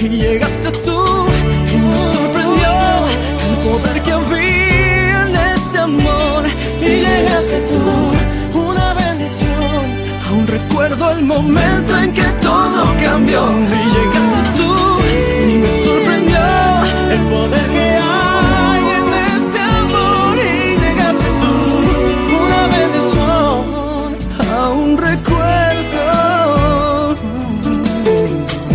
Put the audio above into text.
y llegaste tú y me sorprendió el poder que había en este amor. Y llegaste tú una bendición. Aún recuerdo el momento en que todo cambió. Y llegaste tú y me sorprendió el poder que hay en este amor. Y llegaste tú una bendición. Aún recuerdo